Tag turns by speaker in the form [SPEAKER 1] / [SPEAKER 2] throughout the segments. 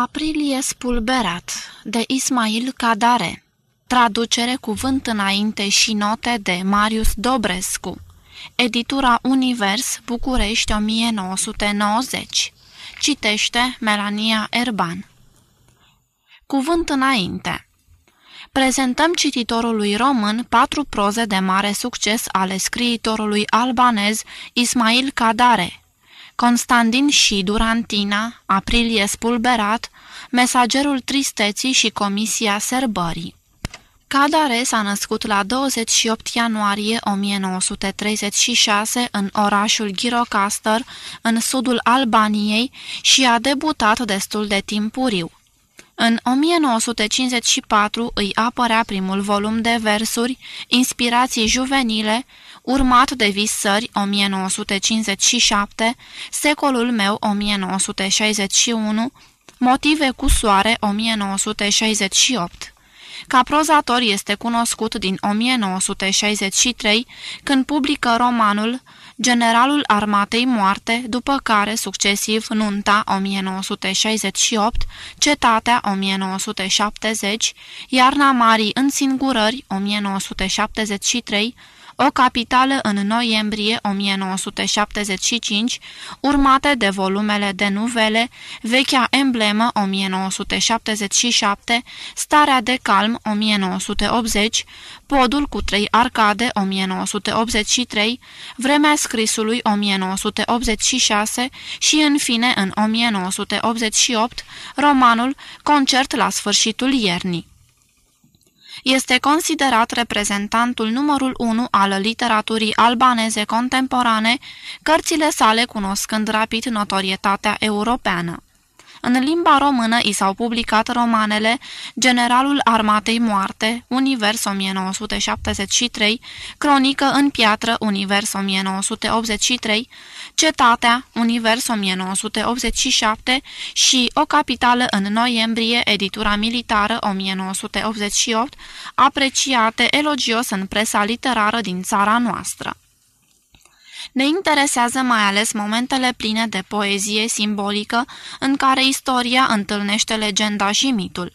[SPEAKER 1] Aprilie spulberat de Ismail Cadare Traducere cuvânt înainte și note de Marius Dobrescu. Editura Univers, București 1990 Citește Melania Erban. Cuvânt înainte. Prezentăm cititorului român patru proze de mare succes ale scriitorului albanez Ismail Cadare Constantin și Durantina, Aprilie Spulberat, Mesagerul Tristeții și Comisia Serbării. Cadare s-a născut la 28 ianuarie 1936 în orașul Girocaster, în sudul Albaniei, și a debutat destul de timpuriu. În 1954 îi apărea primul volum de versuri, Inspirații juvenile, urmat de Visări 1957, Secolul meu 1961, Motive cu soare 1968. Ca prozator este cunoscut din 1963, când publică romanul Generalul Armatei Moarte, după care succesiv Nunta 1968, Cetatea 1970, Iarna Marii în singurări 1973, o capitală în noiembrie 1975, urmate de volumele de nuvele, Vechea emblemă 1977, Starea de calm 1980, Podul cu trei arcade 1983, Vremea scrisului 1986 și, în fine, în 1988, romanul Concert la sfârșitul iernii. Este considerat reprezentantul numărul 1 al literaturii albaneze contemporane, cărțile sale cunoscând rapid notorietatea europeană. În limba română i s-au publicat romanele Generalul Armatei Moarte, Univers 1973, Cronică în piatră, Univers 1983, Cetatea, Univers 1987 și O capitală în noiembrie, editura militară 1988, apreciate elogios în presa literară din țara noastră. Ne interesează mai ales momentele pline de poezie simbolică în care istoria întâlnește legenda și mitul.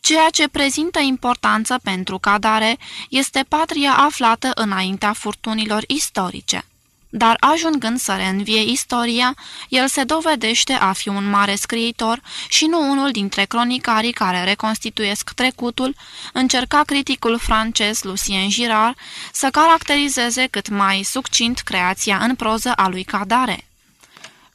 [SPEAKER 1] Ceea ce prezintă importanță pentru cadare este patria aflată înaintea furtunilor istorice dar ajungând să reînvie istoria, el se dovedește a fi un mare scriitor și nu unul dintre cronicarii care reconstituiesc trecutul, încerca criticul francez Lucien Girard să caracterizeze cât mai succint creația în proză a lui Cadare.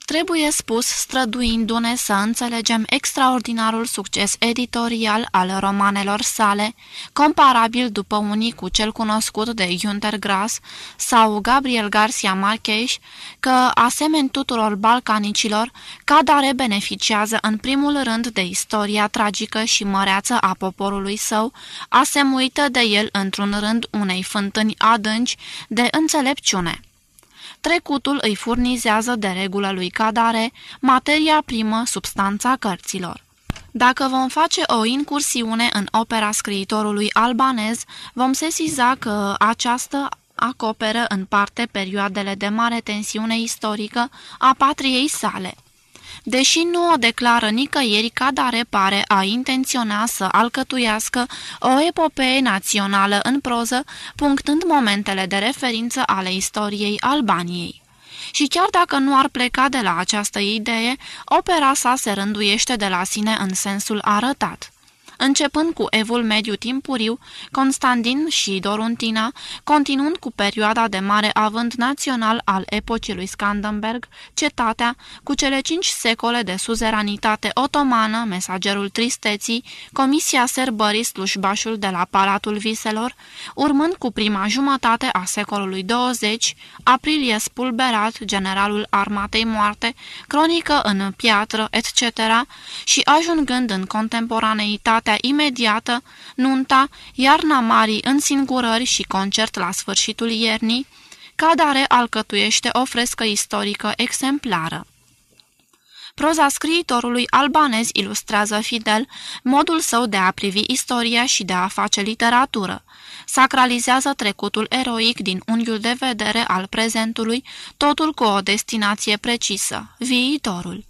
[SPEAKER 1] Trebuie spus, străduindu-ne să înțelegem extraordinarul succes editorial al romanelor sale, comparabil după unii cu cel cunoscut de Günter Grass sau Gabriel Garcia Marquez, că, asemeni tuturor balcanicilor, Cadare beneficiază în primul rând de istoria tragică și măreață a poporului său, asemuită de el într-un rând unei fântâni adânci de înțelepciune. Trecutul îi furnizează de regulă lui Cadare materia primă, substanța cărților. Dacă vom face o incursiune în opera scriitorului albanez, vom sesiza că această acoperă în parte perioadele de mare tensiune istorică a patriei sale. Deși nu o declară nicăieri, Cadare pare a intenționa să alcătuiască o epopee națională în proză, punctând momentele de referință ale istoriei Albaniei. Și chiar dacă nu ar pleca de la această idee, opera sa se rânduiește de la sine în sensul arătat. Începând cu evul mediu timpuriu, Constantin și Doruntina, continuând cu perioada de mare avânt național al epocii lui Scandenberg, cetatea, cu cele cinci secole de suzeranitate otomană, mesagerul tristeții, Comisia Serbării slujbașul de la Palatul Viselor, urmând cu prima jumătate a secolului 20, aprilie spulberat, generalul armatei moarte, cronică în piatră, etc., și ajungând în contemporaneitatea moartea imediată, nunta, iarna marii însingurări și concert la sfârșitul iernii, Cadare alcătuiește o frescă istorică exemplară. Proza scriitorului albanez ilustrează fidel modul său de a privi istoria și de a face literatură. Sacralizează trecutul eroic din unghiul de vedere al prezentului, totul cu o destinație precisă, viitorul.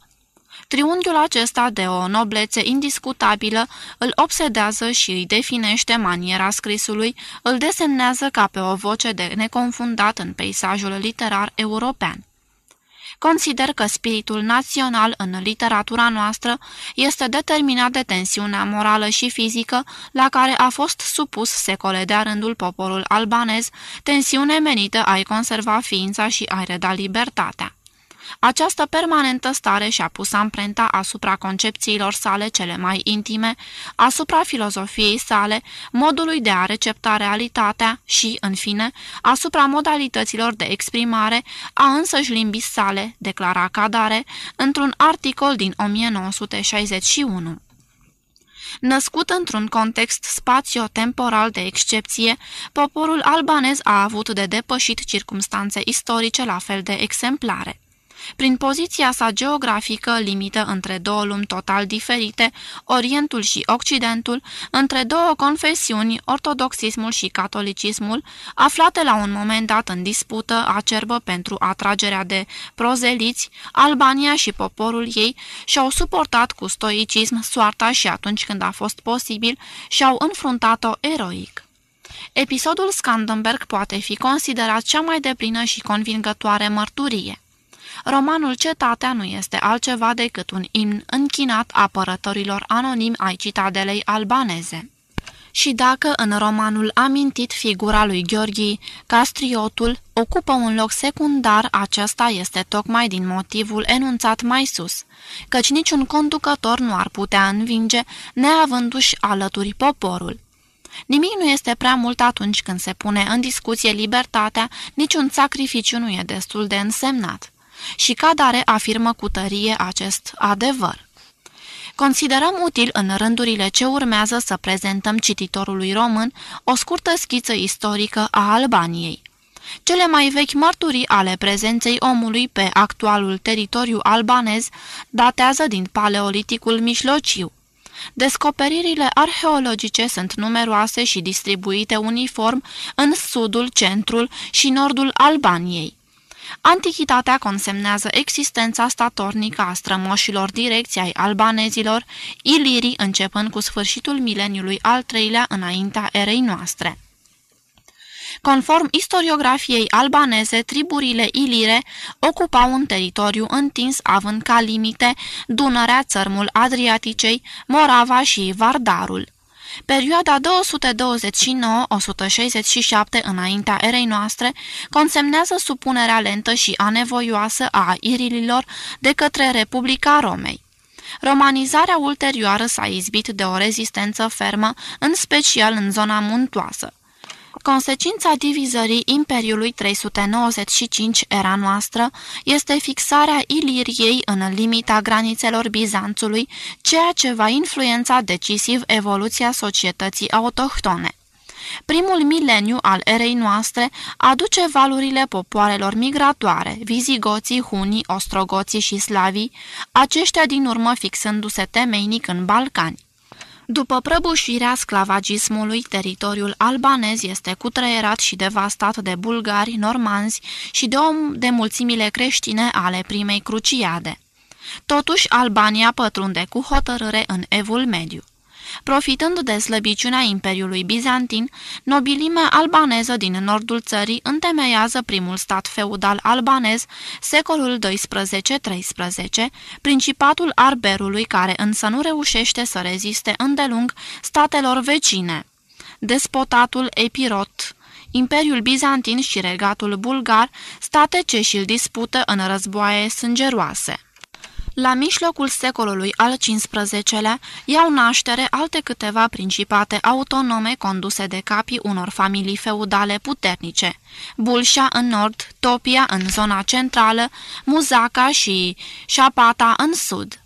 [SPEAKER 1] Triunghiul acesta de o noblețe indiscutabilă îl obsedează și îi definește maniera scrisului, îl desemnează ca pe o voce de neconfundat în peisajul literar european. Consider că spiritul național în literatura noastră este determinat de tensiunea morală și fizică la care a fost supus secole de rândul poporul albanez, tensiune menită a-i conserva ființa și a-i reda libertatea. Această permanentă stare și-a pus amprenta asupra concepțiilor sale cele mai intime, asupra filozofiei sale, modului de a recepta realitatea și, în fine, asupra modalităților de exprimare a însăși limbii sale, declara Cadare, într-un articol din 1961. Născut într-un context spațio-temporal de excepție, poporul albanez a avut de depășit circumstanțe istorice la fel de exemplare. Prin poziția sa geografică limită între două lumi total diferite, Orientul și Occidentul, între două confesiuni, ortodoxismul și catolicismul, aflate la un moment dat în dispută acerbă pentru atragerea de prozeliți, Albania și poporul ei și-au suportat cu stoicism soarta și atunci când a fost posibil și-au înfruntat-o eroic. Episodul Scandenberg poate fi considerat cea mai deplină și convingătoare mărturie. Romanul Cetatea nu este altceva decât un imn închinat apărătorilor anonimi ai citadelei albaneze. Și dacă în romanul amintit figura lui Gheorghi, Castriotul ocupă un loc secundar, acesta este tocmai din motivul enunțat mai sus, căci niciun conducător nu ar putea învinge neavându-și alături poporul. Nimic nu este prea mult atunci când se pune în discuție libertatea, niciun sacrificiu nu e destul de însemnat și Cadare afirmă cu tărie acest adevăr. Considerăm util în rândurile ce urmează să prezentăm cititorului român o scurtă schiță istorică a Albaniei. Cele mai vechi mărturii ale prezenței omului pe actualul teritoriu albanez datează din Paleoliticul Mijlociu. Descoperirile arheologice sunt numeroase și distribuite uniform în sudul, centrul și nordul Albaniei. Antichitatea consemnează existența statornică a strămoșilor direcții ai albanezilor, ilirii începând cu sfârșitul mileniului al treilea înaintea erei noastre. Conform istoriografiei albaneze, triburile ilire ocupau un teritoriu întins având ca limite Dunărea, țărmul Adriaticei, Morava și Vardarul. Perioada 229-167 înaintea erei noastre consemnează supunerea lentă și anevoioasă a irililor de către Republica Romei. Romanizarea ulterioară s-a izbit de o rezistență fermă, în special în zona muntoasă. Consecința divizării Imperiului 395 era noastră este fixarea Iliriei în limita granițelor Bizanțului, ceea ce va influența decisiv evoluția societății autohtone. Primul mileniu al erei noastre aduce valurile popoarelor migratoare, vizigoții, hunii, ostrogoții și slavii, aceștia din urmă fixându-se temeinic în Balcani. După prăbușirea sclavagismului, teritoriul albanez este cutreierat și devastat de bulgari, normanzi și de, om, de mulțimile creștine ale primei cruciade. Totuși, Albania pătrunde cu hotărâre în evul mediu. Profitând de slăbiciunea Imperiului Bizantin, nobilimea albaneză din nordul țării întemeiază primul stat feudal albanez, secolul 12-13, principatul Arberului care însă nu reușește să reziste îndelung statelor vecine. Despotatul Epirot Imperiul Bizantin și regatul bulgar, state ce și-l dispută în războaie sângeroase. La mijlocul secolului al XV-lea iau naștere alte câteva principate autonome conduse de capii unor familii feudale puternice. Bulșa în nord, Topia în zona centrală, Muzaca și Șapata în sud.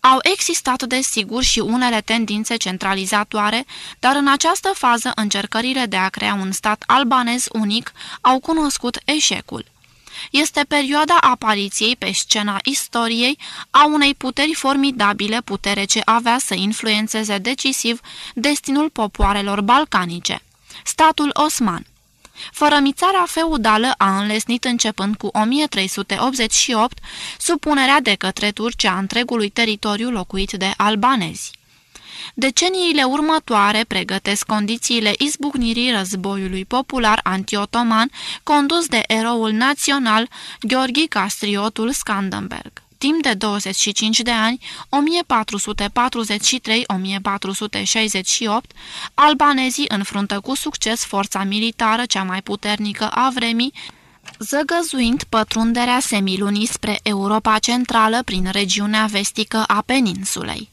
[SPEAKER 1] Au existat desigur și unele tendințe centralizatoare, dar în această fază încercările de a crea un stat albanez unic au cunoscut eșecul este perioada apariției pe scena istoriei a unei puteri formidabile, putere ce avea să influențeze decisiv destinul popoarelor balcanice, statul osman. Fărămițarea feudală a înlesnit începând cu 1388 supunerea de către Turcia întregului teritoriu locuit de albanezi. Deceniile următoare pregătesc condițiile izbucnirii războiului popular antiotoman condus de eroul național Gheorghi Castriotul Skandenberg. Timp de 25 de ani, 1443-1468, albanezii înfruntă cu succes forța militară cea mai puternică a vremii, zăgăzuind pătrunderea semilunii spre Europa Centrală prin regiunea vestică a peninsulei.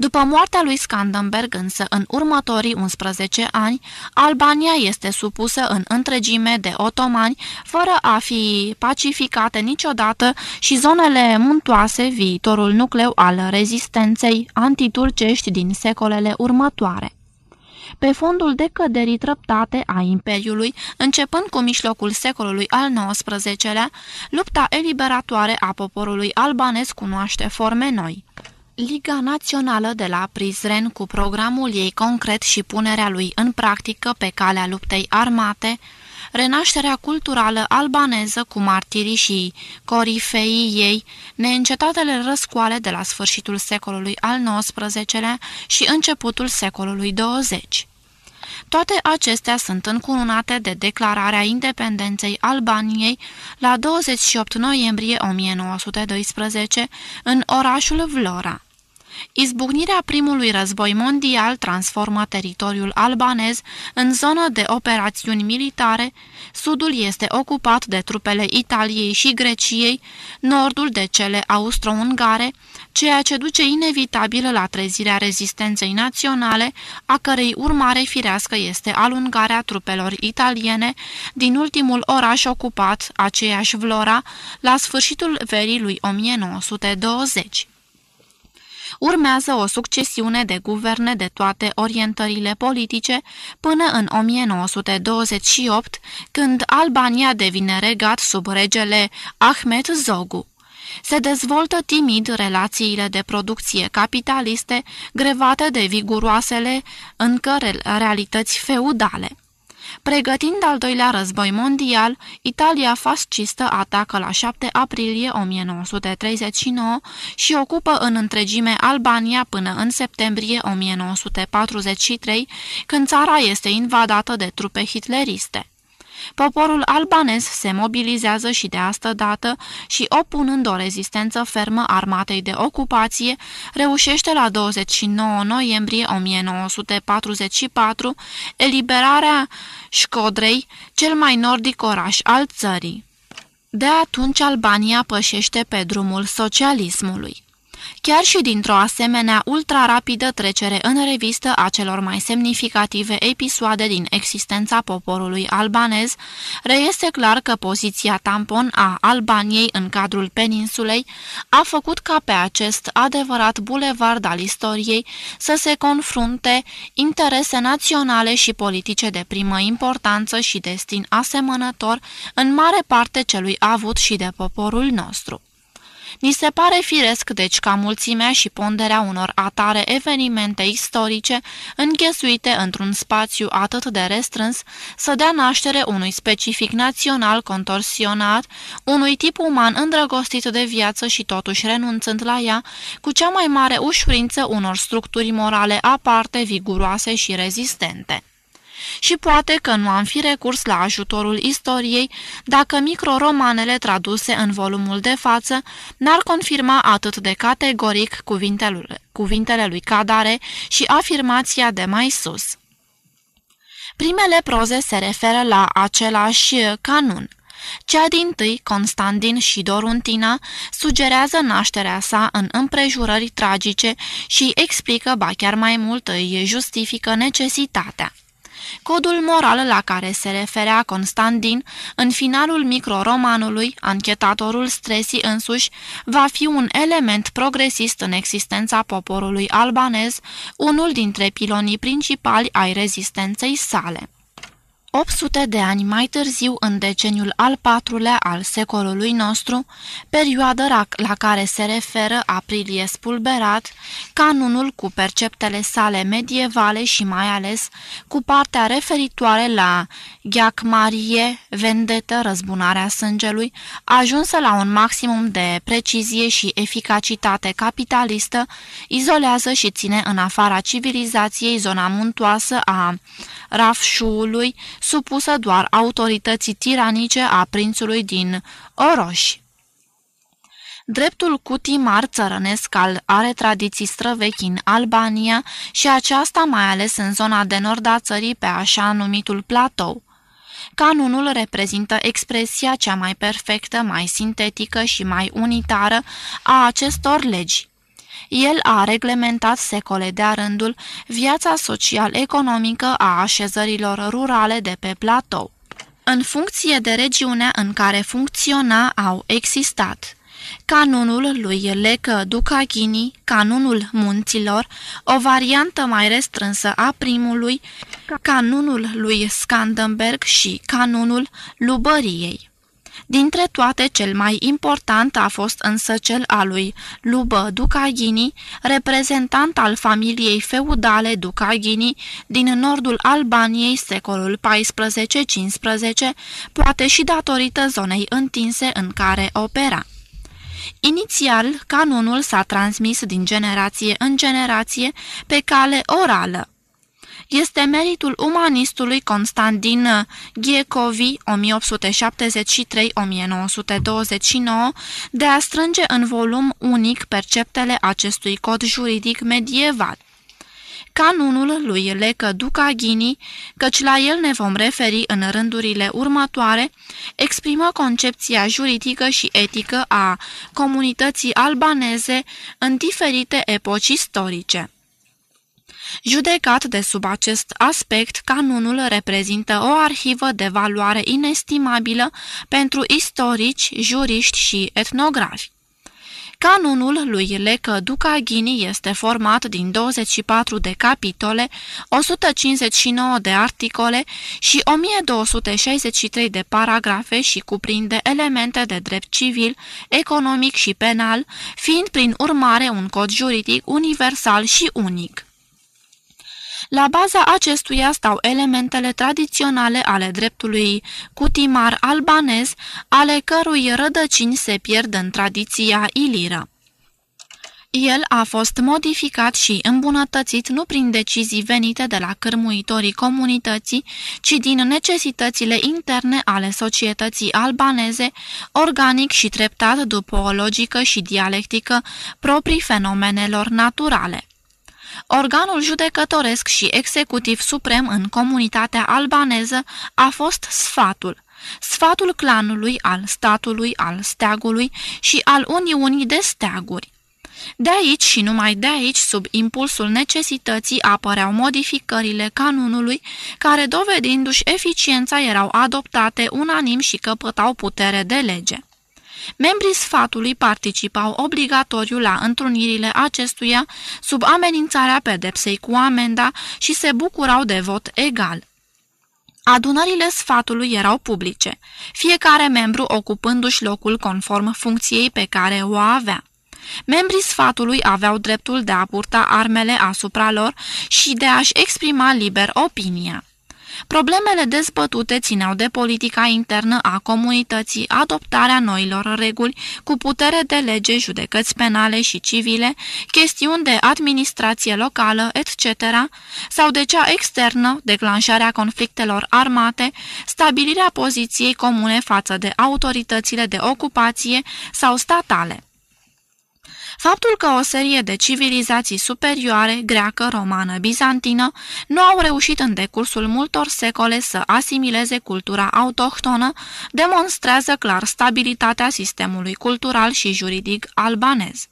[SPEAKER 1] După moartea lui Skandenberg însă, în următorii 11 ani, Albania este supusă în întregime de otomani, fără a fi pacificate niciodată și zonele muntoase, viitorul nucleu al rezistenței antiturcești din secolele următoare pe fondul decăderii trăptate a Imperiului, începând cu mijlocul secolului al XIX-lea, lupta eliberatoare a poporului albanez cunoaște forme noi. Liga Națională de la Prizren, cu programul ei concret și punerea lui în practică pe calea luptei armate, renașterea culturală albaneză cu martirii și corifeii ei, neîncetatele răscoale de la sfârșitul secolului al XIX-lea și începutul secolului 20. Toate acestea sunt încununate de declararea independenței Albaniei la 28 noiembrie 1912 în orașul Vlora. Izbucnirea primului război mondial transformă teritoriul albanez în zonă de operațiuni militare, sudul este ocupat de trupele Italiei și Greciei, nordul de cele austro-ungare, ceea ce duce inevitabil la trezirea rezistenței naționale, a cărei urmare firească este alungarea trupelor italiene din ultimul oraș ocupat, aceeași Vlora, la sfârșitul verii lui 1920. Urmează o succesiune de guverne de toate orientările politice până în 1928, când Albania devine regat sub regele Ahmed Zogu. Se dezvoltă timid relațiile de producție capitaliste, grevate de viguroasele încă realități feudale. Pregătind al doilea război mondial, Italia fascistă atacă la 7 aprilie 1939 și ocupă în întregime Albania până în septembrie 1943, când țara este invadată de trupe hitleriste. Poporul albanez se mobilizează și de asta dată și, opunând o rezistență fermă armatei de ocupație, reușește la 29 noiembrie 1944 eliberarea Școdrei, cel mai nordic oraș al țării. De atunci Albania pășește pe drumul socialismului. Chiar și dintr-o asemenea ultra-rapidă trecere în revistă a celor mai semnificative episoade din existența poporului albanez, reiese clar că poziția tampon a Albaniei în cadrul peninsulei a făcut ca pe acest adevărat bulevard al istoriei să se confrunte interese naționale și politice de primă importanță și destin asemănător în mare parte celui avut și de poporul nostru. Ni se pare firesc deci ca mulțimea și ponderea unor atare evenimente istorice înghesuite într-un spațiu atât de restrâns să dea naștere unui specific național contorsionat, unui tip uman îndrăgostit de viață și totuși renunțând la ea, cu cea mai mare ușurință unor structuri morale aparte, viguroase și rezistente și poate că nu am fi recurs la ajutorul istoriei dacă microromanele traduse în volumul de față n-ar confirma atât de categoric cuvintele, cuvintele lui Cadare și afirmația de mai sus. Primele proze se referă la același canun. Cea din tâi, Constantin și Doruntina, sugerează nașterea sa în împrejurări tragice și explică, ba chiar mai mult, îi justifică necesitatea. Codul moral la care se referea Constantin în finalul microromanului, anchetatorul Stresi însuși, va fi un element progresist în existența poporului albanez, unul dintre pilonii principali ai rezistenței sale. 800 de ani mai târziu, în deceniul al patrulea al secolului nostru, perioada la care se referă aprilie spulberat, canunul cu perceptele sale medievale și mai ales cu partea referitoare la gheacmarie, vendetă, răzbunarea sângelui, ajunsă la un maximum de precizie și eficacitate capitalistă, izolează și ține în afara civilizației zona muntoasă a Rafșuului, supusă doar autorității tiranice a prințului din Oroș. Dreptul cutimar țărănesc al are tradiții străvechi în Albania și aceasta mai ales în zona de nord a țării pe așa numitul platou. Canunul reprezintă expresia cea mai perfectă, mai sintetică și mai unitară a acestor legi. El a reglementat secole de-a rândul viața social-economică a așezărilor rurale de pe platou. În funcție de regiunea în care funcționa au existat canunul lui Lecă Ducaghini, canunul munților, o variantă mai restrânsă a primului, canunul lui Scandenberg și canunul Lubăriei. Dintre toate, cel mai important a fost însă cel al lui Lubă Ducaghini, reprezentant al familiei feudale Ducaghini din nordul Albaniei secolul XIV-15, poate și datorită zonei întinse în care opera. Inițial, canonul s-a transmis din generație în generație pe cale orală este meritul umanistului Constantin Ghiecovi 1873-1929 de a strânge în volum unic perceptele acestui cod juridic medieval canunul lui Lecă Ducaghini, căci la el ne vom referi în rândurile următoare, exprimă concepția juridică și etică a comunității albaneze în diferite epoci istorice. Judecat de sub acest aspect, canunul reprezintă o arhivă de valoare inestimabilă pentru istorici, juriști și etnografi. Canunul lui Lecă Ducaghini este format din 24 de capitole, 159 de articole și 1263 de paragrafe și cuprinde elemente de drept civil, economic și penal, fiind prin urmare un cod juridic universal și unic. La baza acestuia stau elementele tradiționale ale dreptului cutimar albanez, ale cărui rădăcini se pierd în tradiția iliră. El a fost modificat și îmbunătățit nu prin decizii venite de la cârmuitorii comunității, ci din necesitățile interne ale societății albaneze, organic și treptat după o logică și dialectică proprii fenomenelor naturale. Organul judecătoresc și executiv suprem în comunitatea albaneză a fost sfatul, sfatul clanului, al statului, al steagului și al Uniunii de steaguri. De aici și numai de aici, sub impulsul necesității, apăreau modificările canunului, care, dovedindu-și eficiența, erau adoptate unanim și căpătau putere de lege. Membrii sfatului participau obligatoriu la întrunirile acestuia sub amenințarea pedepsei cu amenda și se bucurau de vot egal. Adunările sfatului erau publice, fiecare membru ocupându-și locul conform funcției pe care o avea. Membrii sfatului aveau dreptul de a purta armele asupra lor și de a-și exprima liber opinia. Problemele dezbătute țineau de politica internă a comunității, adoptarea noilor reguli cu putere de lege, judecăți penale și civile, chestiuni de administrație locală, etc., sau de cea externă, declanșarea conflictelor armate, stabilirea poziției comune față de autoritățile de ocupație sau statale. Faptul că o serie de civilizații superioare, greacă, romană, bizantină, nu au reușit în decursul multor secole să asimileze cultura autohtonă, demonstrează clar stabilitatea sistemului cultural și juridic albanez.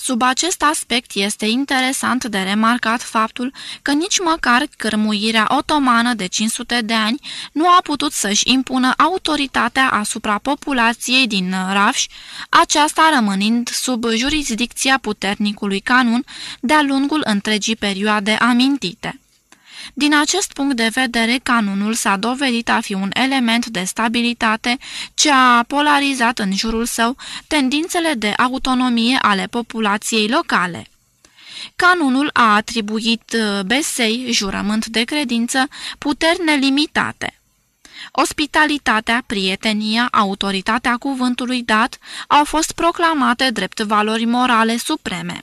[SPEAKER 1] Sub acest aspect este interesant de remarcat faptul că nici măcar cărmuirea otomană de 500 de ani nu a putut să-și impună autoritatea asupra populației din Rafș, aceasta rămânind sub jurisdicția puternicului canun de-a lungul întregii perioade amintite. Din acest punct de vedere, canunul s-a dovedit a fi un element de stabilitate ce a polarizat în jurul său tendințele de autonomie ale populației locale. Canunul a atribuit uh, Besei, jurământ de credință, puteri nelimitate. Ospitalitatea, prietenia, autoritatea cuvântului dat au fost proclamate drept valori morale supreme.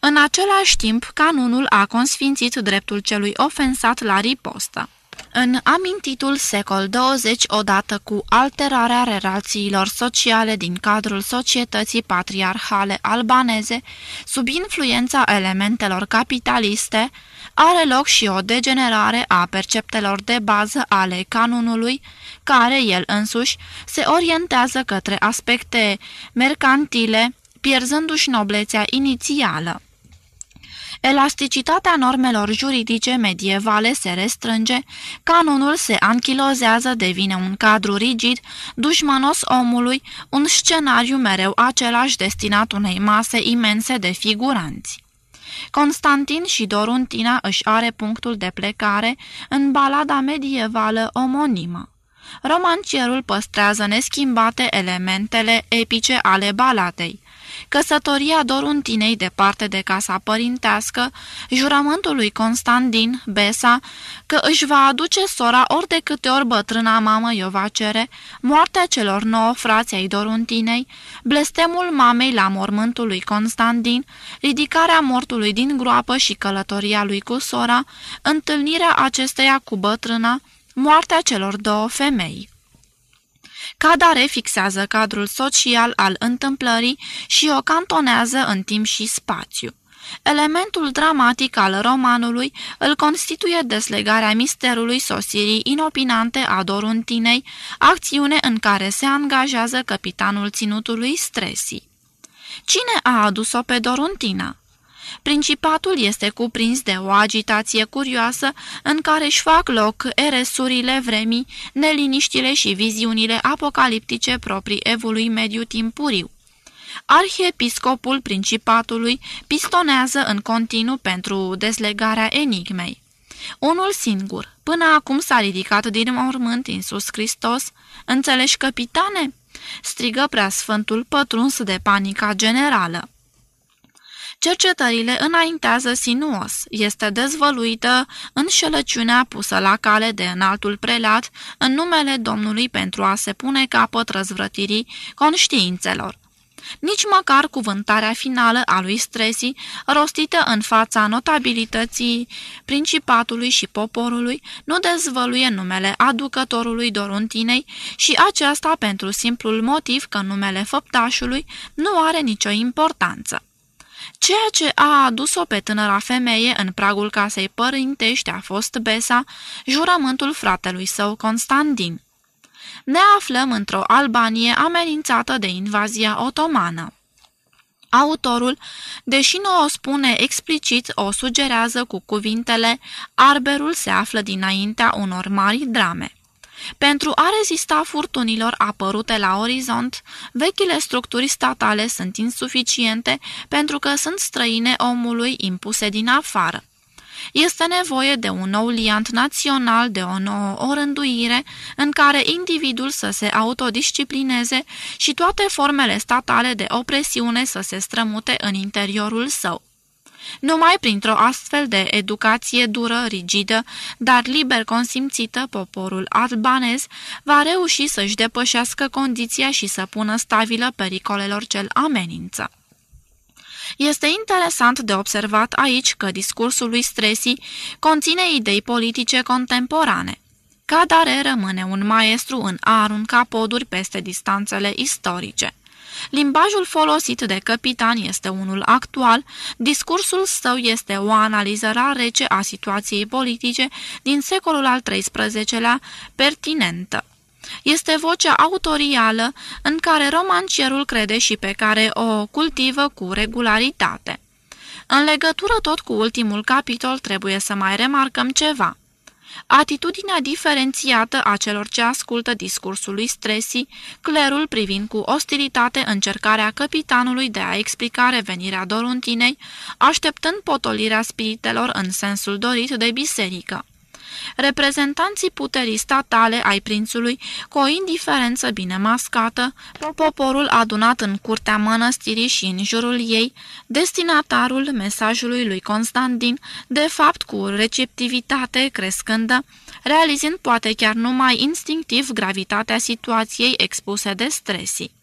[SPEAKER 1] În același timp, canunul a consfințit dreptul celui ofensat la ripostă. În amintitul secol 20, odată cu alterarea relațiilor sociale din cadrul societății patriarhale albaneze, sub influența elementelor capitaliste, are loc și o degenerare a perceptelor de bază ale canunului, care el însuși se orientează către aspecte mercantile, pierzându-și noblețea inițială. Elasticitatea normelor juridice medievale se restrânge, canonul se anchilozează, devine un cadru rigid, dușmanos omului, un scenariu mereu același destinat unei mase imense de figuranți. Constantin și Doruntina își are punctul de plecare în balada medievală omonimă. Romancierul păstrează neschimbate elementele epice ale balatei, căsătoria Doruntinei departe de casa părintească, jurământul lui Constantin, Besa, că își va aduce sora ori de câte ori bătrâna mamă i-o va cere, moartea celor nouă frați ai Doruntinei, blestemul mamei la mormântul lui Constantin, ridicarea mortului din groapă și călătoria lui cu sora, întâlnirea acesteia cu bătrâna, moartea celor două femei. Cadare fixează cadrul social al întâmplării și o cantonează în timp și spațiu. Elementul dramatic al romanului îl constituie deslegarea misterului sosirii inopinante a Doruntinei, acțiune în care se angajează capitanul ținutului Stresi. Cine a adus-o pe Doruntina? Principatul este cuprins de o agitație curioasă în care își fac loc eresurile vremii, neliniștile și viziunile apocaliptice proprii evului mediu timpuriu. Arhiepiscopul Principatului pistonează în continuu pentru deslegarea enigmei. Unul singur, până acum s-a ridicat din mormânt Iisus Hristos, înțelegi, capitane?" strigă preasfântul pătruns de panica generală. Cercetările înaintează sinuos. Este dezvăluită înșelăciunea pusă la cale de înaltul prelat în numele Domnului pentru a se pune capăt răzvrătirii conștiințelor. Nici măcar cuvântarea finală a lui Stresi, rostită în fața notabilității principatului și poporului, nu dezvăluie numele aducătorului Doruntinei și aceasta pentru simplul motiv că numele făptașului nu are nicio importanță. Ceea ce a adus-o pe tânăra femeie în pragul casei părintești a fost Besa, jurământul fratelui său Constantin. Ne aflăm într-o Albanie amenințată de invazia otomană. Autorul, deși nu o spune explicit, o sugerează cu cuvintele Arberul se află dinaintea unor mari drame. Pentru a rezista furtunilor apărute la orizont, vechile structuri statale sunt insuficiente pentru că sunt străine omului impuse din afară. Este nevoie de un nou liant național, de o nouă orânduire în care individul să se autodisciplineze și toate formele statale de opresiune să se strămute în interiorul său. Numai printr-o astfel de educație dură, rigidă, dar liber consimțită, poporul albanez va reuși să-și depășească condiția și să pună stabilă pericolelor cel amenință. Este interesant de observat aici că discursul lui Stresi conține idei politice contemporane. Cadare rămâne un maestru în a arunca poduri peste distanțele istorice. Limbajul folosit de capitan este unul actual, discursul său este o analiză rece a situației politice din secolul al XIII-lea, pertinentă. Este vocea autorială în care romancierul crede și pe care o cultivă cu regularitate. În legătură tot cu ultimul capitol trebuie să mai remarcăm ceva. Atitudinea diferențiată a celor ce ascultă discursul lui Stresi, clerul privind cu ostilitate încercarea capitanului de a explica revenirea Doruntinei, așteptând potolirea spiritelor în sensul dorit de biserică. Reprezentanții puterii statale ai prințului, cu o indiferență bine mascată, poporul adunat în curtea mănăstirii și în jurul ei, destinatarul mesajului lui Constantin, de fapt cu receptivitate crescândă, realizând poate chiar numai instinctiv gravitatea situației expuse de stresii.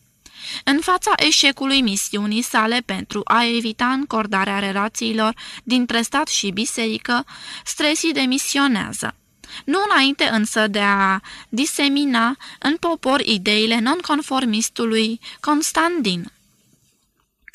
[SPEAKER 1] În fața eșecului misiunii sale pentru a evita încordarea relațiilor dintre stat și biserică, Stresi demisionează. Nu înainte însă de a disemina în popor ideile nonconformistului Constantin.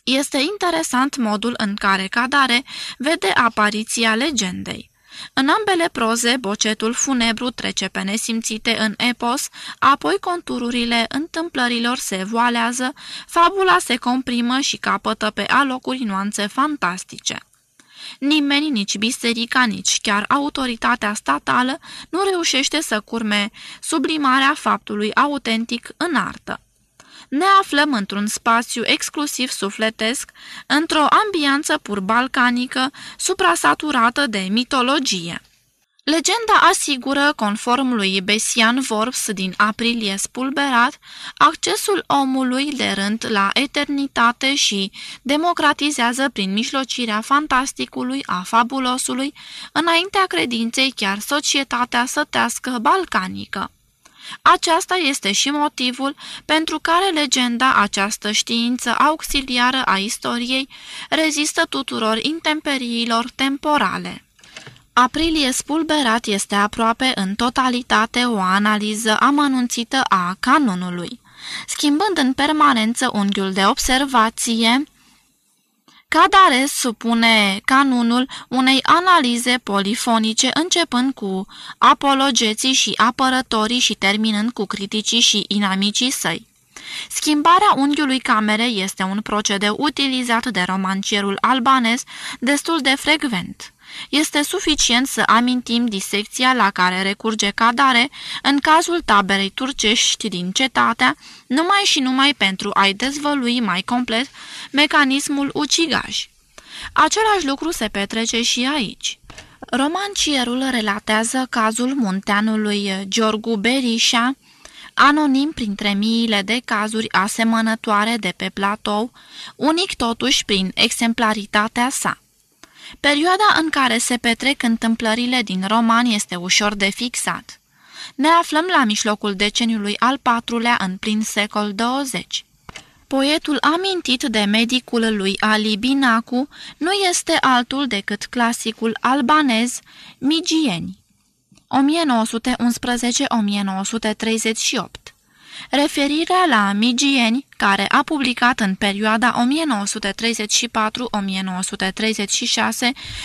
[SPEAKER 1] Este interesant modul în care Cadare vede apariția legendei. În ambele proze, bocetul funebru trece pe nesimțite în epos, apoi contururile întâmplărilor se voalează, fabula se comprimă și capătă pe alocuri nuanțe fantastice. Nimeni, nici biserica, nici chiar autoritatea statală nu reușește să curme sublimarea faptului autentic în artă ne aflăm într-un spațiu exclusiv sufletesc, într-o ambianță pur balcanică, suprasaturată de mitologie. Legenda asigură, conform lui Besian Vorbs din aprilie spulberat, accesul omului de rând la eternitate și democratizează prin mijlocirea fantasticului a fabulosului, înaintea credinței chiar societatea sătească balcanică. Aceasta este și motivul pentru care legenda, această știință auxiliară a istoriei, rezistă tuturor intemperiilor temporale. Aprilie spulberat este aproape în totalitate o analiză amănunțită a canonului, schimbând în permanență unghiul de observație, Cadare supune canunul unei analize polifonice începând cu apologeții și apărătorii și terminând cu criticii și inamicii săi. Schimbarea unghiului camerei este un procedeu utilizat de romancierul albanez destul de frecvent. Este suficient să amintim disecția la care recurge Cadare în cazul taberei turcești din cetatea, numai și numai pentru a-i dezvălui mai complet mecanismul ucigaj. Același lucru se petrece și aici. Romancierul relatează cazul munteanului Giorgu Berisha, anonim printre miile de cazuri asemănătoare de pe platou, unic totuși prin exemplaritatea sa. Perioada în care se petrec întâmplările din roman este ușor de fixat. Ne aflăm la mijlocul deceniului al patrulea în plin secol 20. Poetul amintit de medicul lui Ali Binacu nu este altul decât clasicul albanez Migieni, 1911-1938. Referirea la Migieni, care a publicat în perioada 1934-1936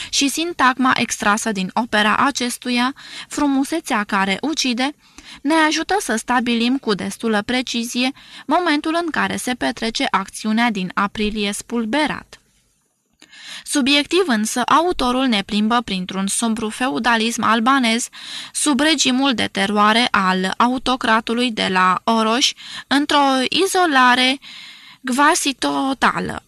[SPEAKER 1] și sintagma extrasă din opera acestuia, frumusețea care ucide, ne ajută să stabilim cu destulă precizie momentul în care se petrece acțiunea din aprilie spulberat. Subiectiv însă, autorul ne plimbă printr-un sombru feudalism albanez, sub regimul de teroare al autocratului de la Oroș, într-o izolare quasi totală.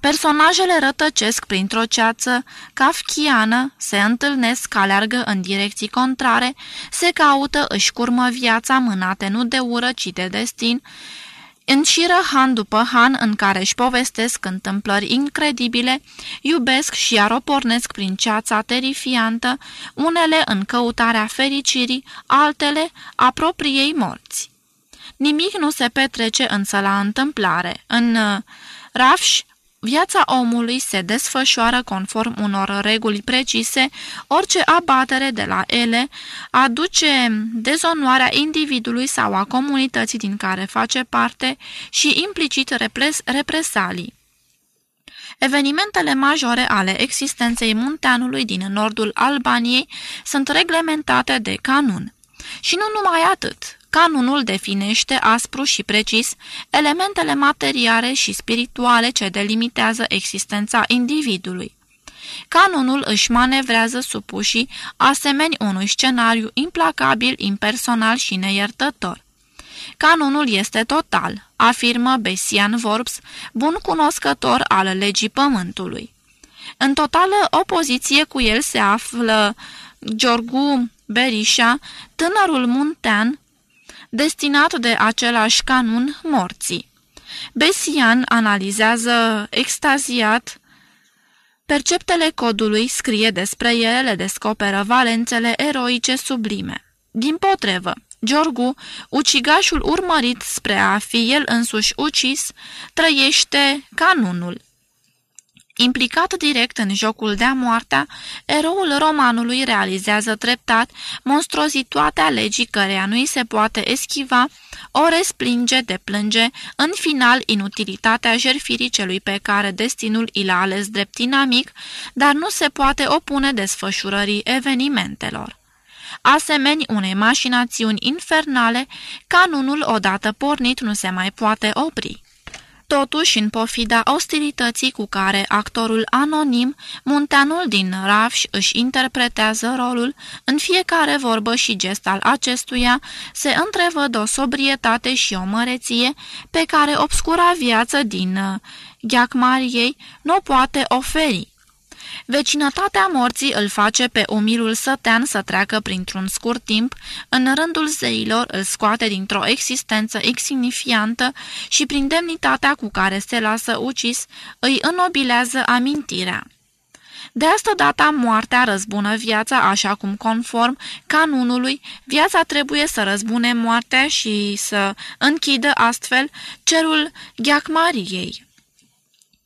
[SPEAKER 1] Personajele rătăcesc printr-o ceață kafkiană, se întâlnesc, aleargă în direcții contrare, se caută, își curmă viața mânate nu de ură, ci de destin, Înșiră han după han în care își povestesc întâmplări incredibile, iubesc și aropornesc prin ceața terifiantă, unele în căutarea fericirii, altele a propriei morți. Nimic nu se petrece însă la întâmplare. În uh, Rafș Viața omului se desfășoară conform unor reguli precise, orice abatere de la ele aduce dezonoarea individului sau a comunității din care face parte și implicit repres represalii. Evenimentele majore ale existenței munteanului din nordul Albaniei sunt reglementate de canun. Și nu numai atât. Canunul definește aspru și precis elementele materiale și spirituale ce delimitează existența individului. Canunul își manevrează supușii asemeni unui scenariu implacabil, impersonal și neiertător. Canunul este total, afirmă Besian Vorbs, bun cunoscător al legii pământului. În totală opoziție cu el se află Giorgu Berisha, tânărul muntean, destinat de același canun morții. Besian analizează extaziat perceptele codului, scrie despre ele, le descoperă valențele eroice sublime. Din potrevă, Giorgu, ucigașul urmărit spre a fi el însuși ucis, trăiește canunul. Implicat direct în jocul de-a moartea, eroul romanului realizează treptat monstruozitatea legii căreia nu-i se poate eschiva, o resplinge, de plânge, în final inutilitatea jerfirii celui pe care destinul i l-a ales drept inamic, dar nu se poate opune desfășurării evenimentelor. Asemeni unei mașinațiuni infernale, canunul odată pornit nu se mai poate opri. Totuși, în pofida ostilității cu care actorul anonim, munteanul din Ravș își interpretează rolul, în fiecare vorbă și gest al acestuia se întrevăd o sobrietate și o măreție pe care obscura viață din uh, Gheacmariei nu poate oferi. Vecinătatea morții îl face pe umilul sătean să treacă printr-un scurt timp, în rândul zeilor îl scoate dintr-o existență insignifiantă și prin demnitatea cu care se lasă ucis, îi înobilează amintirea. De asta data moartea răzbună viața așa cum conform canunului, viața trebuie să răzbune moartea și să închidă astfel cerul gheacmariei.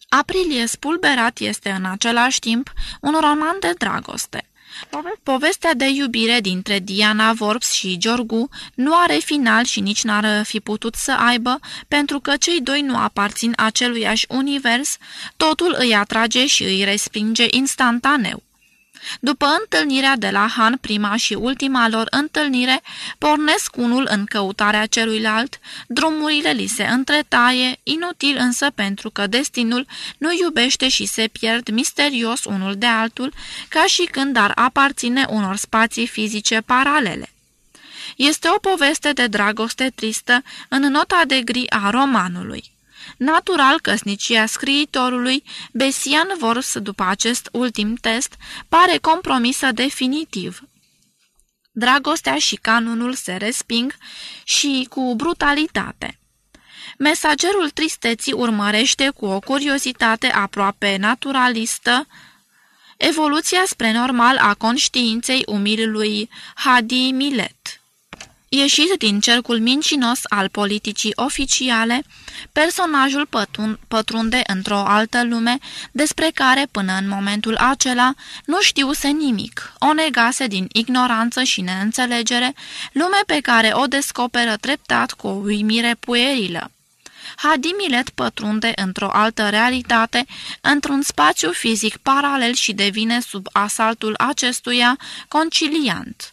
[SPEAKER 1] Aprilie spulberat este în același timp un roman de dragoste. Povestea de iubire dintre Diana Vorps și Giorgu nu are final și nici n-ar fi putut să aibă, pentru că cei doi nu aparțin aceluiași univers, totul îi atrage și îi respinge instantaneu. După întâlnirea de la Han, prima și ultima lor întâlnire, pornesc unul în căutarea celuilalt, drumurile li se întretaie, inutil însă pentru că destinul nu iubește și se pierd misterios unul de altul, ca și când ar aparține unor spații fizice paralele. Este o poveste de dragoste tristă în nota de gri a romanului. Natural, căsnicia scriitorului, Besian Vors, după acest ultim test, pare compromisă definitiv. Dragostea și canunul se resping și cu brutalitate. Mesagerul tristeții urmărește cu o curiozitate aproape naturalistă evoluția spre normal a conștiinței umilului Hadi Milet. Ieșit din cercul mincinos al politicii oficiale, personajul pătun, pătrunde într-o altă lume despre care, până în momentul acela, nu știuse nimic, o negase din ignoranță și neînțelegere, lume pe care o descoperă treptat cu o uimire puerilă. Hadi Milet pătrunde într-o altă realitate, într-un spațiu fizic paralel și devine sub asaltul acestuia conciliant.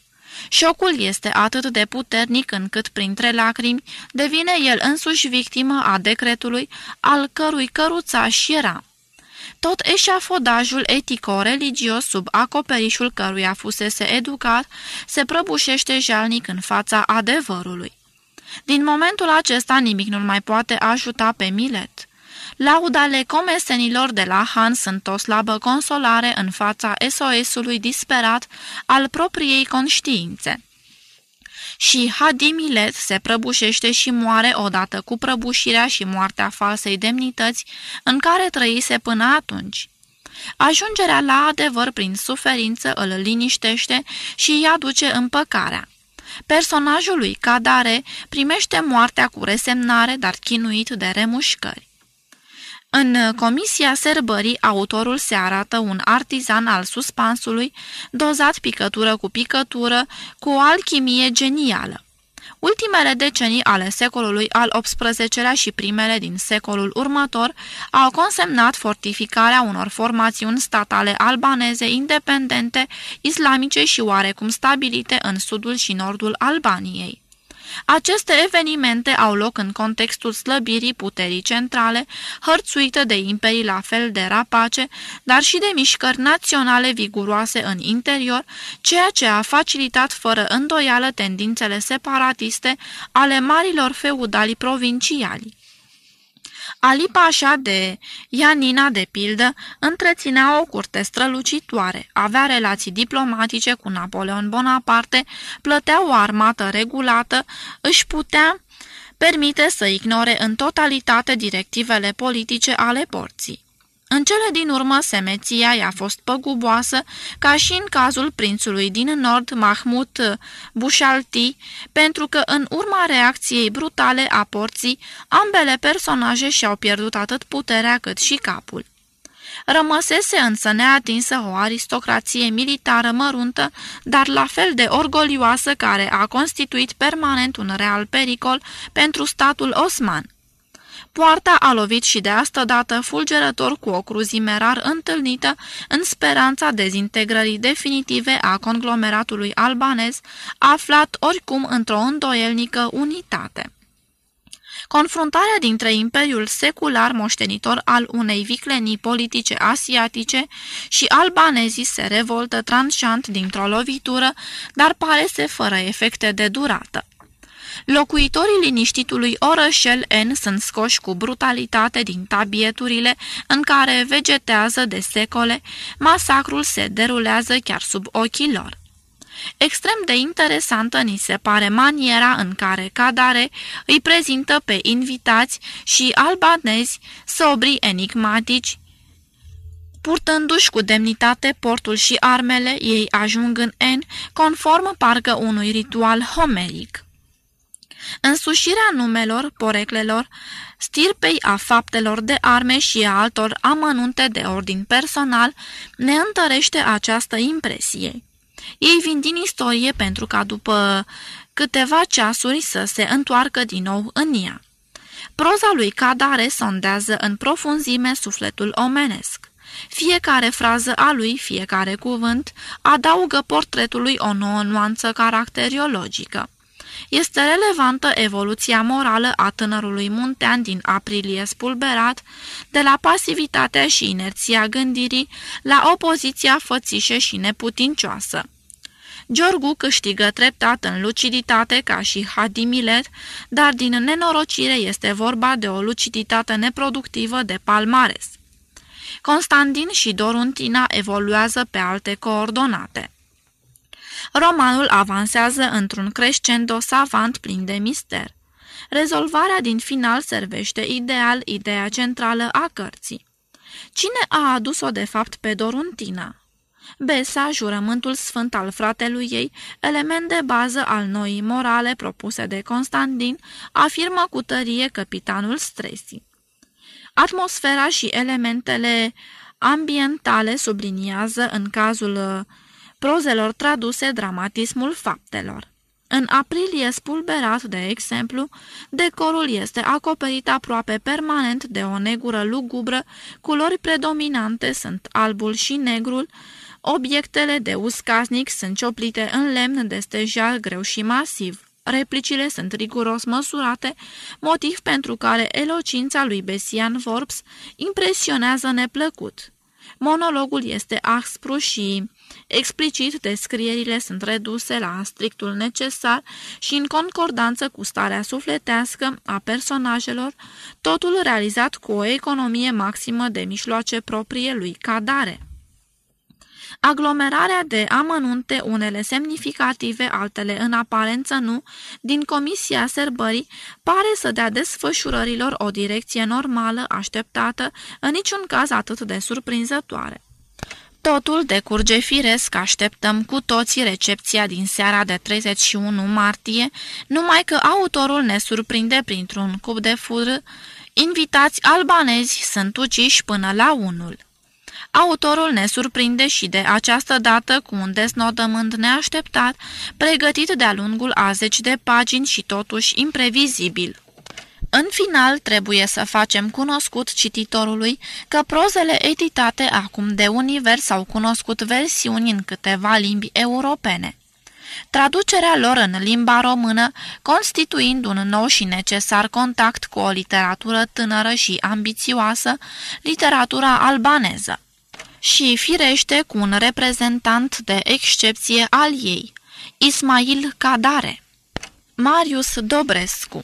[SPEAKER 1] Șocul este atât de puternic încât, printre lacrimi, devine el însuși victimă a decretului al cărui căruțaș era. Tot eșafodajul etico-religios sub acoperișul căruia fusese educat se prăbușește jalnic în fața adevărului. Din momentul acesta nimic nu mai poate ajuta pe Milet. Laudale comesenilor de la Han sunt o slabă consolare în fața SOS-ului disperat al propriei conștiințe. Și Hadimilet se prăbușește și moare odată cu prăbușirea și moartea falsei demnități în care trăise până atunci. Ajungerea la adevăr prin suferință îl liniștește și îi aduce împăcarea. Personajul lui Cadare primește moartea cu resemnare, dar chinuit de remușcări. În comisia serbării, autorul se arată un artizan al suspansului, dozat picătură cu picătură, cu o alchimie genială. Ultimele decenii ale secolului al XVIII-lea și primele din secolul următor au consemnat fortificarea unor formațiuni statale albaneze independente, islamice și oarecum stabilite în sudul și nordul Albaniei. Aceste evenimente au loc în contextul slăbirii puterii centrale, hărțuită de imperii la fel de rapace, dar și de mișcări naționale viguroase în interior, ceea ce a facilitat fără îndoială tendințele separatiste ale marilor feudali provinciali. Ali Pașa de Ianina, de pildă, întreținea o curte strălucitoare, avea relații diplomatice cu Napoleon Bonaparte, plătea o armată regulată, își putea permite să ignore în totalitate directivele politice ale porții. În cele din urmă, semeția i-a fost păguboasă, ca și în cazul prințului din nord, Mahmud Bushalti, pentru că în urma reacției brutale a porții, ambele personaje și-au pierdut atât puterea cât și capul. Rămăsese însă neatinsă o aristocrație militară măruntă, dar la fel de orgolioasă care a constituit permanent un real pericol pentru statul osman. Poarta a lovit și de asta dată fulgerător cu o cruzime rar întâlnită în speranța dezintegrării definitive a conglomeratului albanez, aflat oricum într-o îndoielnică unitate. Confruntarea dintre imperiul secular moștenitor al unei viclenii politice asiatice și albanezii se revoltă tranșant dintr-o lovitură, dar parese fără efecte de durată. Locuitorii liniștitului orășel N sunt scoși cu brutalitate din tabieturile în care vegetează de secole, masacrul se derulează chiar sub ochii lor. Extrem de interesantă ni se pare maniera în care Cadare îi prezintă pe invitați și albanezi sobri enigmatici, Purtându-și cu demnitate portul și armele, ei ajung în N, conform parcă unui ritual homeric. Însușirea numelor, poreclelor, stirpei a faptelor de arme și a altor amănunte de ordin personal ne întărește această impresie. Ei vin din istorie pentru ca după câteva ceasuri să se întoarcă din nou în ea. Proza lui Cadare sondează în profunzime sufletul omenesc. Fiecare frază a lui, fiecare cuvânt, adaugă portretului o nouă nuanță caracteriologică. Este relevantă evoluția morală a tânărului muntean din aprilie spulberat, de la pasivitatea și inerția gândirii la opoziția fățișe și neputincioasă. Giorgu câștigă treptat în luciditate ca și Hadimilet, dar din nenorocire este vorba de o luciditate neproductivă de palmares. Constantin și Doruntina evoluează pe alte coordonate. Romanul avansează într-un crescendo savant plin de mister. Rezolvarea din final servește ideal ideea centrală a cărții. Cine a adus-o de fapt pe Doruntina? Besa, jurământul sfânt al fratelui ei, element de bază al noii morale propuse de Constantin, afirmă cu tărie capitanul Stresi. Atmosfera și elementele ambientale subliniază, în cazul uh, prozelor traduse, dramatismul faptelor. În aprilie spulberat, de exemplu, decorul este acoperit aproape permanent de o negură lugubră, culori predominante sunt albul și negrul, Obiectele de uscasnic sunt cioplite în lemn de stejar greu și masiv. Replicile sunt riguros măsurate, motiv pentru care elocința lui Besian Forbes impresionează neplăcut. Monologul este aspru și explicit, descrierile sunt reduse la strictul necesar și în concordanță cu starea sufletească a personajelor, totul realizat cu o economie maximă de mișloace proprie lui Cadare. Aglomerarea de amănunte, unele semnificative, altele în aparență nu, din comisia serbării, pare să dea desfășurărilor o direcție normală, așteptată, în niciun caz atât de surprinzătoare. Totul decurge firesc, așteptăm cu toții recepția din seara de 31 martie, numai că autorul ne surprinde printr-un cup de fur, invitați albanezi sunt uciși până la unul. Autorul ne surprinde și de această dată cu un desnodământ neașteptat, pregătit de-a lungul a zeci de pagini și totuși imprevizibil. În final, trebuie să facem cunoscut cititorului că prozele editate acum de univers au cunoscut versiuni în câteva limbi europene. Traducerea lor în limba română, constituind un nou și necesar contact cu o literatură tânără și ambițioasă, literatura albaneză și, firește, cu un reprezentant de excepție al ei, Ismail Cadare. Marius Dobrescu